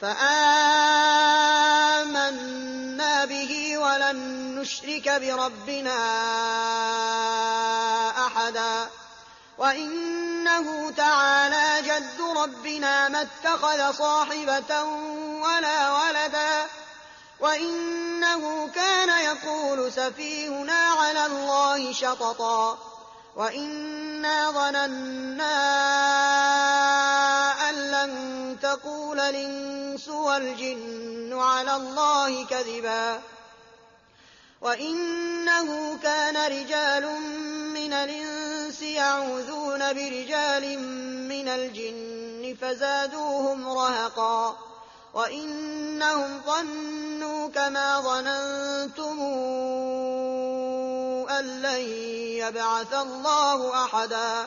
فآمنا به ولن نشرك بربنا أحدا وإنه تعالى جد ربنا ما اتخذ صاحبة ولا ولدا وإنه كان يقول سفيهنا على الله شططا وإنا ظننا أن تقول الإنس والجن على الله كذبا وإنه كان رجال من الإنس يعوذون برجال من الجن فزادوهم رهقا وإنهم ظنوا كما ظننتم أن لن يبعث الله أحدا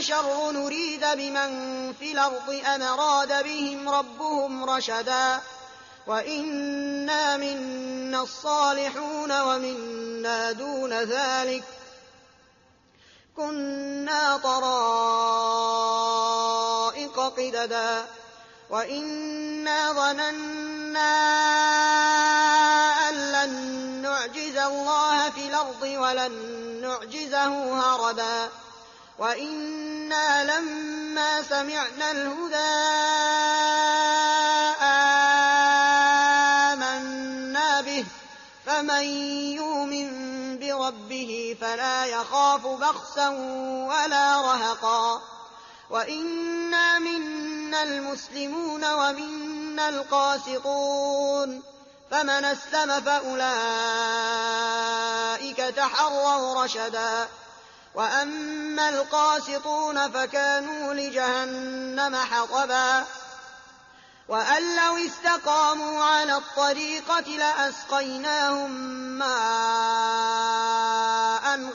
أشر نريد بمن في الأرض أم أراد بهم ربهم رشدا. وإنا منا الصالحون ومنا دون ذلك. كنا طرائق قددا. وإنا ظننا أن لن نعجز الله في الأرض ولن نعجزه هربا. وإنا لما سمعنا الهدى آمنا به فمن يؤمن بربه فلا يخاف بخسا ولا رهقا وإنا منا المسلمون ومنا القاسطون فمن أسلم فأولئك تحروا رشدا وأما القاسطون فكانوا لجهنم حطبا. وأن لو استقاموا على الطريقة لأسقيناهم ماء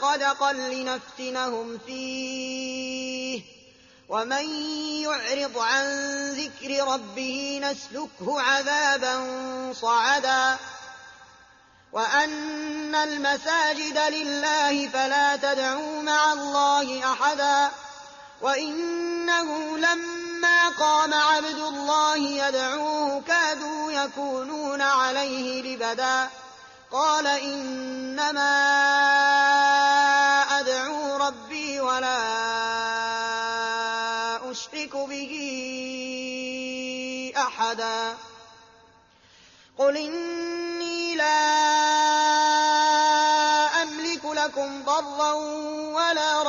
غدقا لنفتنهم فيه. ومن يعرض عن ذكر ربه نسلكه عذابا صعدا. وأن المساجد لله فلا تدعوا مع الله أحدا وإنه لما قام عبد الله يدعوه كادوا يكونون عليه لبدا قال إنما أدعو ربي ولا أشرك به أحدا قل إني لا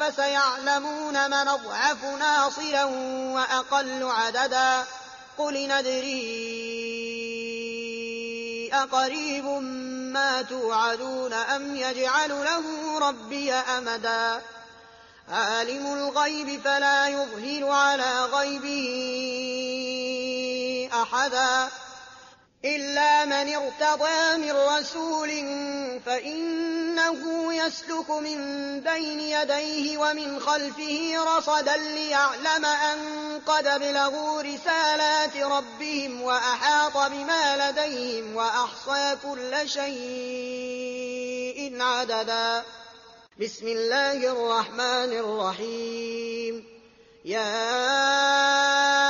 فسيعلمون من أضعف ناصرا وأقل عددا. قل ندري أقريب ما توعدون أم يجعل له ربي أمدا. عالم الغيب فلا يظهر على غيبه أحدا. إلا من ارتضى من رسول فإنه يسلك من بين يديه ومن خلفه رصدا ليعلم أن قد ابلغوا رسالات ربهم وأحاط بما لديهم وأحصى كل شيء عددا. بسم الله الرحمن الرحيم. يا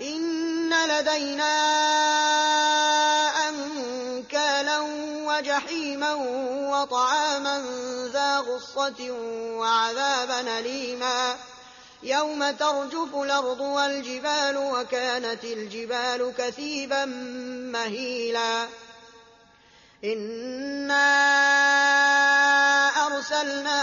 إن لدينا أنكالا وجحيما وطعاما ذا غصة وعذابا أليما. يوم ترجف الأرض والجبال وكانت الجبال كثيبا مهيلا. إنا أرسلنا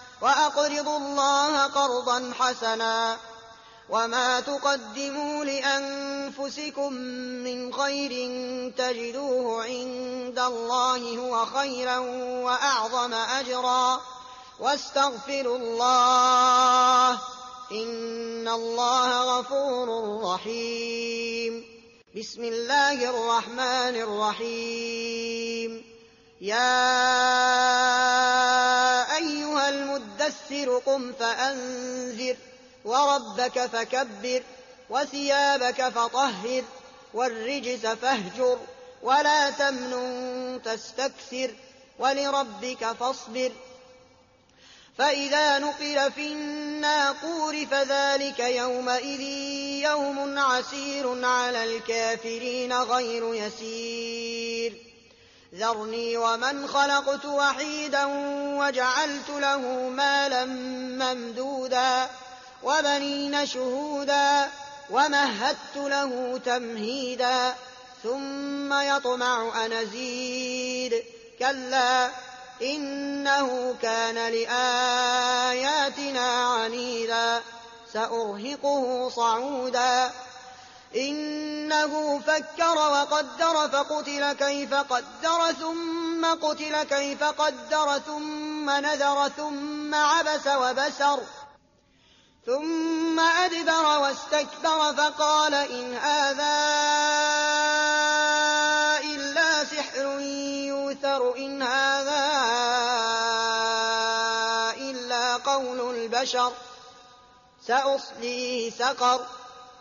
وأقرضوا الله قرضا حسنا وما تقدموا لأنفسكم من خير تجدوه عند الله هو خيرا وأعظم أجرا واستغفروا الله إن الله غفور رحيم بسم الله الرحمن الرحيم يا قم فأنذر وربك فكبر وثيابك فطهر والرجز فاهجر ولا تمنن تستكثر ولربك فاصبر. فإذا نقر في الناقور فذلك يومئذ يوم عسير على الكافرين غير يسير. ذرني ومن خلقت وحيدا وجعلت له مالا ممدودا وبنين شهودا ومهدت له تمهيدا ثم يطمع أن أزيد. كلا إنه كان لآياتنا عنيدا. سأرهقه صعودا. إِنَّهُ فَكَّرَ وَقَدَّرَ فَقُتِلَ كَيْفَ قَدَّرَ ثُمَّ قُتِلَ كَيْفَ قَدَّرَ ثُمَّ نَذَرَ ثُمَّ عَبَسَ وَبَسَرَ ثُمَّ أَدْبَرَ وَاسْتَكْبَرَ فَقَالَ إِنْ هَٰذَا إِلَّا سِحْرٌ يُؤْثَرُ إِنْ هَٰذَا إِلَّا قَوْلُ الْبَشَرِ سَأُصْلِيهِ سَقَرَ.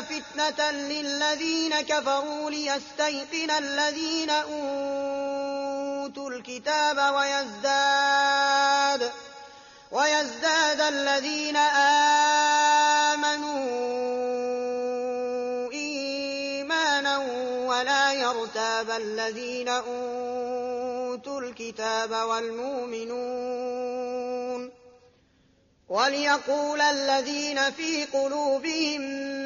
فِتْنَةً لِّلَّذِينَ كَفَرُوا لِيَسْتَيْقِنَ الَّذِينَ أُوتُوا الْكِتَابَ وَيَزْدَادَ وَيَزْدَادَ الَّذِينَ آمَنُوا إِيمَانًا وَلَا يَرْتَابَ الَّذِينَ أُوتُوا الْكِتَابَ وَالْمُؤْمِنُونَ وَلِيَقُولَ الَّذِينَ فِي قُلُوبِهِم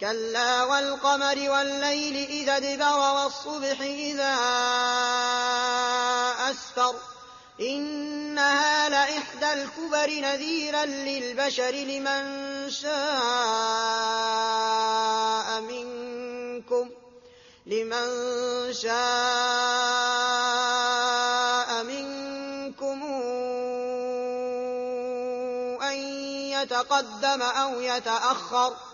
كَلَّا وَالْقَمَرِ وَاللَّيْلِ إِذَا أَدْبَرَ وَالصُّبْحِ إِذَا أَسْفَرَ إِنَّهَا لَإِحْدَى الْكُبَرِ نَذِيرًا لِّلْبَشَرِ لِمَن شَاءَ مِنكُمْ لِمَن شَاءَ مِنكُمْ أَن يَتَقَدَّمَ أَوْ يَتَأَخَّرَ ۚ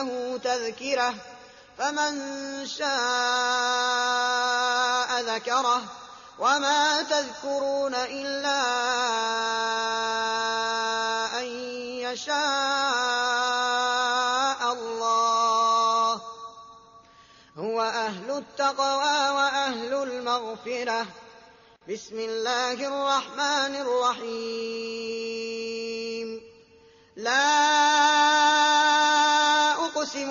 إِنَّهُ تَذْكِرَةٌ فَمَن شَاءَ ذَكَرَهُ وَمَا تَذْكُرُونَ إِلَّا أَن يَشَاءَ اللَّهُ ۚ. هُوَ أَهْلُ التَّقْوَىٰ وَأَهْلُ الْمَغْفِرَةِ. بِسْمِ اللَّهِ الرَّحْمَٰنِ الرَّحِيمِ. لَا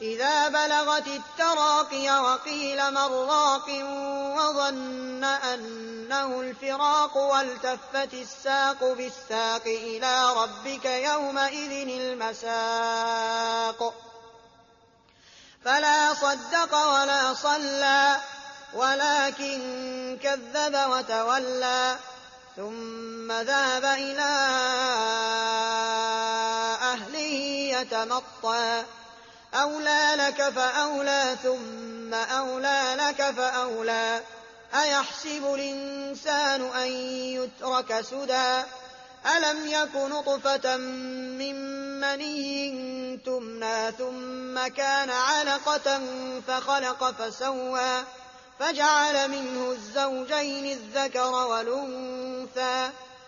إذا بلغت التراقي وقيل من راق وظن أنه الفراق والتفت الساق بالساق إلى ربك يومئذ المساق. فلا صدق ولا صلى ولكن كذب وتولى ثم ذهب إلى أهله يتمطى. أولى لك فأولى ثم أولى لك فأولى. أيحسب الإنسان أن يترك سدى؟ ألم يك نطفة من مني تمنى ثم كان علقة فخلق فسوى. فجعل منه الزوجين الذكر والأنثى.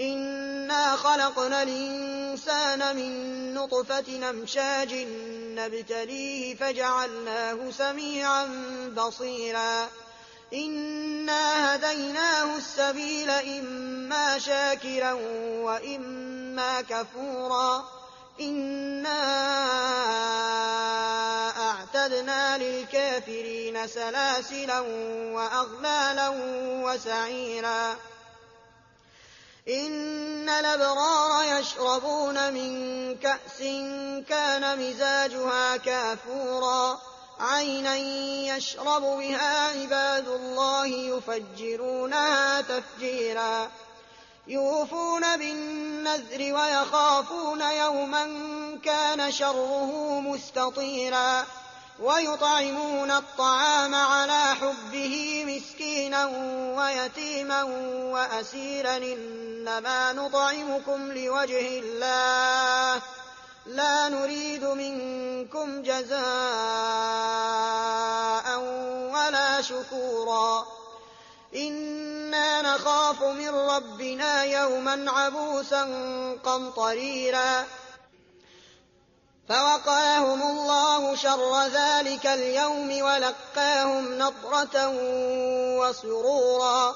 إنا خلقنا الإنسان من نطفة أمشاج نبتليه فجعلناه سميعا بصيرا إنا هديناه السبيل إما شاكرا وإما كفورا إنا أعتدنا للكافرين سلاسلا وأغلالا وسعيرا إن الأبرار يشربون من كأس كان مزاجها كافورا. عينا يشرب بها عباد الله يفجرونها تفجيرا. يوفون بالنذر ويخافون يوما كان شره مستطيرا. ويطعمون الطعام على حبه مسكينا ويتيما وأسيرا إنما نطعمكم لوجه الله لا نريد منكم جزاء ولا شكورا إنا نخاف من ربنا يوما عبوسا قمطريرا فوقاهم الله شر ذلك اليوم ولقاهم نضرة وسرورا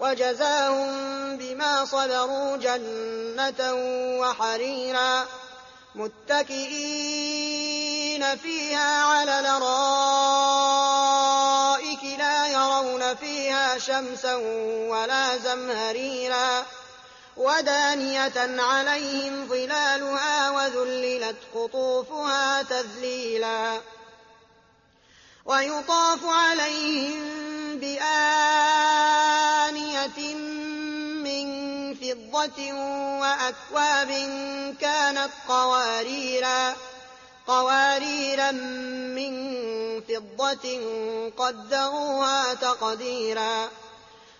وجزاهم بما صبروا جنة وحريرا متكئين فيها على الأرائك لا يرون فيها شمسا ولا زمهريرا ودانية عليهم ظلالها وذللت قطوفها تذليلا. ويطاف عليهم بآنية من فضة وأكواب كانت قواريرا. قواريرا من فضة قدروها تقديرا.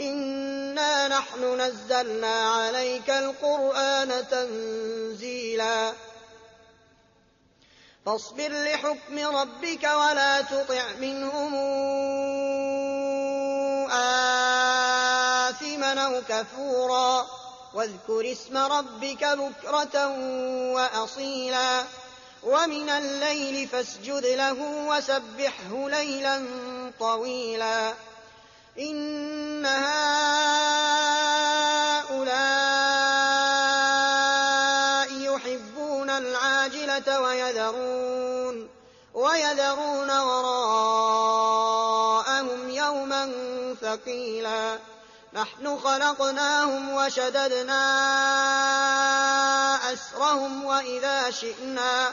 إنا نحن نزلنا عليك القرآن تنزيلا. فاصبر لحكم ربك ولا تطع منهم آثما أو كفورا. واذكر اسم ربك بكرة وأصيلا. ومن الليل فاسجد له وسبحه ليلا طويلا. إن هؤلاء يحبون العاجلة ويذرون وراءهم يوما ثقيلا نحن خلقناهم وشددنا أسرهم وإذا شئنا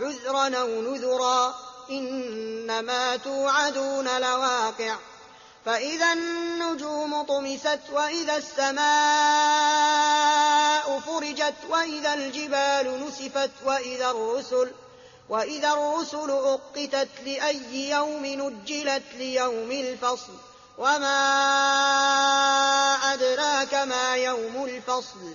عذرا أو نذرا إنما توعدون لواقع. فإذا النجوم طمست وإذا السماء فرجت وإذا الجبال نسفت وإذا الرسل وإذا الرسل أقتت لأي يوم نجلت ليوم الفصل. وما أدراك ما يوم الفصل.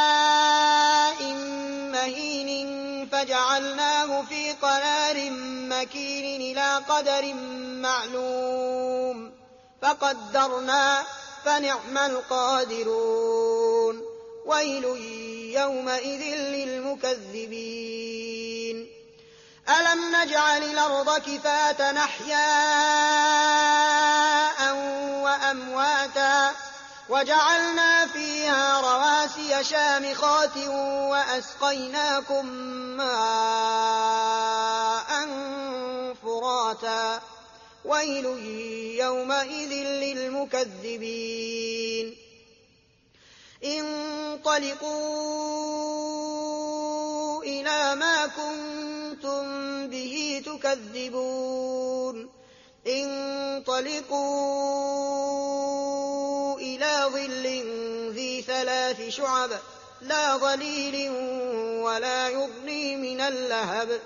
فجعلناه في قرار مكين إلى قدر معلوم. فقدرنا فنعم القادرون. ويل يومئذ للمكذبين. ألم نجعل الأرض كفاة أحياء وأمواتا وجعلنا فيها رواسي شامخات وأسقيناكم ماء فراتا. ويل يومئذ للمكذبين. انطلقوا إلى ما كنتم به تكذبون. انطلقوا ثلاث شعب لا ظليل ولا يغني من اللهب.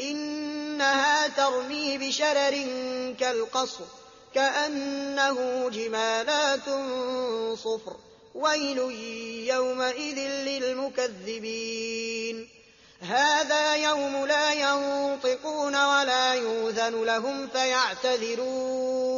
إنها ترمي بشرر كالقصر كأنه جمالات صفر. ويل يومئذ للمكذبين. هذا يوم لا ينطقون ولا يوذن لهم فيعتذرون.